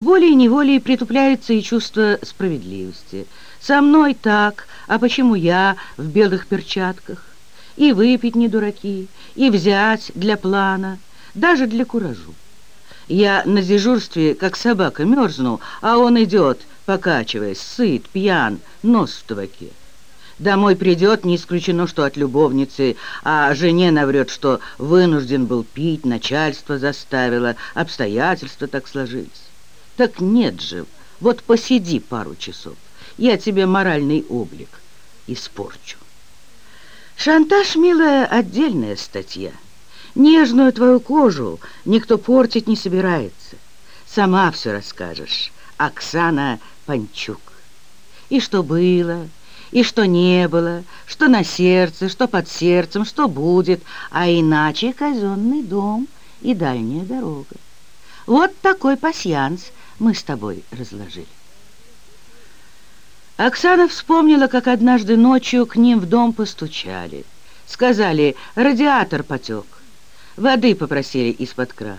Волей-неволей притупляется и чувство справедливости. Со мной так, а почему я в белых перчатках? И выпить не дураки, и взять для плана, даже для куражу. Я на дежурстве, как собака, мерзну, а он идет, покачиваясь, сыт, пьян, нос в табаке. Домой придет, не исключено, что от любовницы, а жене наврет, что вынужден был пить, начальство заставило, обстоятельства так сложились. Так нет же, вот посиди пару часов, я тебе моральный облик испорчу. Шантаж, милая, отдельная статья. Нежную твою кожу никто портить не собирается. Сама все расскажешь. Оксана Панчук. И что было, и что не было, что на сердце, что под сердцем, что будет, а иначе казенный дом и дальняя дорога. Вот такой пасьянс мы с тобой разложили. Оксана вспомнила, как однажды ночью к ним в дом постучали. Сказали, радиатор потек. Воды попросили из-под крана.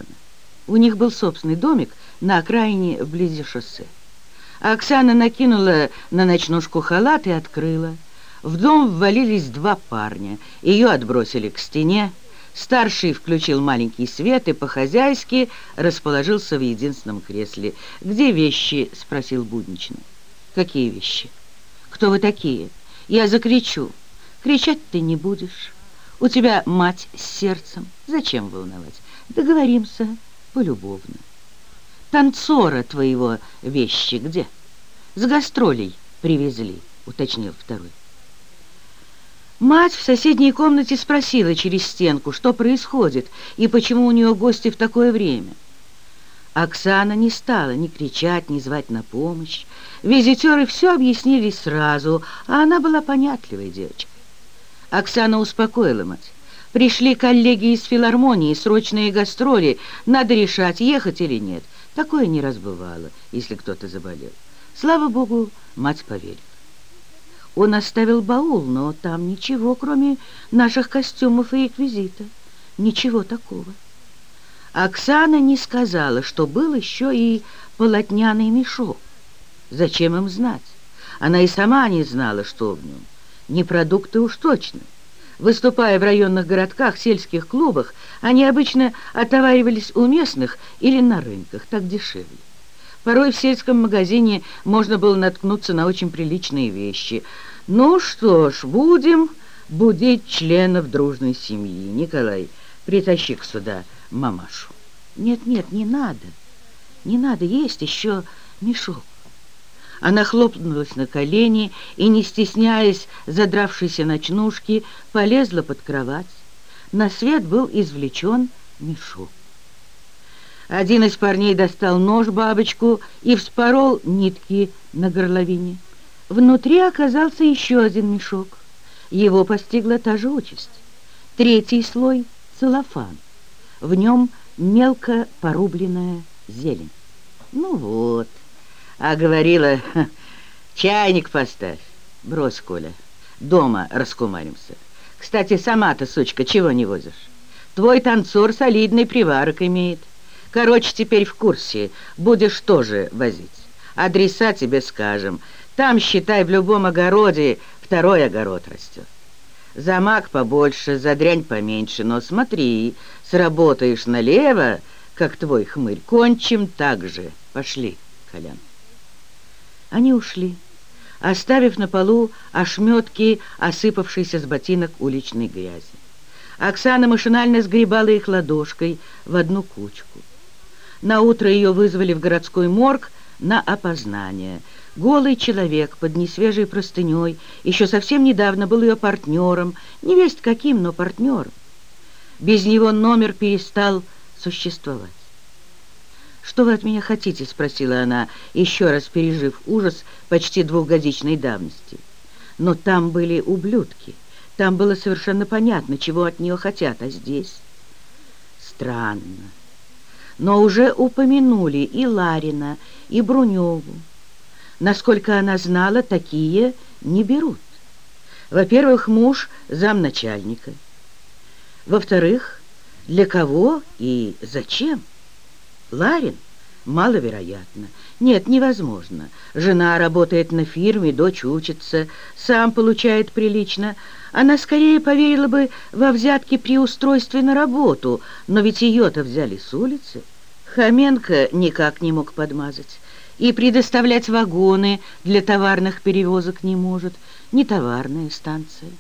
У них был собственный домик на окраине вблизи шоссе. Оксана накинула на ночнушку халат и открыла. В дом ввалились два парня. Ее отбросили к стене. Старший включил маленький свет и по-хозяйски расположился в единственном кресле. «Где вещи?» — спросил буднично. «Какие вещи? Кто вы такие? Я закричу. Кричать ты не будешь. У тебя мать с сердцем. Зачем волновать? Договоримся полюбовно. Танцора твоего вещи где? С гастролей привезли», — уточнил второй. Мать в соседней комнате спросила через стенку, что происходит и почему у нее гости в такое время. Оксана не стала ни кричать, ни звать на помощь. Визитеры все объяснили сразу, а она была понятливой девочкой. Оксана успокоила мать. Пришли коллеги из филармонии, срочные гастроли, надо решать, ехать или нет. Такое не раз бывало, если кто-то заболел. Слава богу, мать поверила. Он оставил баул, но там ничего, кроме наших костюмов и реквизита. Ничего такого. Оксана не сказала, что был еще и полотняный мешок. Зачем им знать? Она и сама не знала, что в нем. Не продукты уж точно. Выступая в районных городках, сельских клубах, они обычно отоваривались у местных или на рынках, так дешевле. Порой в сельском магазине можно было наткнуться на очень приличные вещи. Ну что ж, будем будить членов дружной семьи. Николай, притащи к сюда мамашу. Нет, нет, не надо. Не надо есть еще мешок. Она хлопнулась на колени и, не стесняясь задравшейся ночнушки, полезла под кровать. На свет был извлечен мешок. Один из парней достал нож-бабочку и вспорол нитки на горловине. Внутри оказался еще один мешок. Его постигла та же участь. Третий слой — целлофан. В нем мелко порубленная зелень. Ну вот, а говорила, чайник поставь. Брось, Коля, дома раскумаримся. Кстати, сама-то, сучка, чего не возишь? Твой танцор солидный приварок имеет. Короче, теперь в курсе. Будешь тоже возить. Адреса тебе скажем. Там, считай, в любом огороде второй огород растет. Замак побольше, за дрянь поменьше, но смотри, сработаешь налево, как твой хмырь, кончим так же. Пошли, Колян. Они ушли, оставив на полу ошметки, осыпавшиеся с ботинок уличной грязи. Оксана машинально сгребала их ладошкой в одну кучку. На утро ее вызвали в городской морг на опознание. Голый человек под несвежей простыней еще совсем недавно был ее партнером, не весть каким, но партнером. Без него номер перестал существовать. «Что вы от меня хотите?» — спросила она, еще раз пережив ужас почти двухгодичной давности. Но там были ублюдки. Там было совершенно понятно, чего от нее хотят, а здесь... Странно но уже упомянули и Ларина, и Бруневу. Насколько она знала, такие не берут. Во-первых, муж замначальника. Во-вторых, для кого и зачем? Ларин, Маловероятно. Нет, невозможно. Жена работает на фирме, дочь учится, сам получает прилично. Она скорее поверила бы во взятки при устройстве на работу, но ведь ее-то взяли с улицы. Хоменко никак не мог подмазать. И предоставлять вагоны для товарных перевозок не может. Не товарная станция.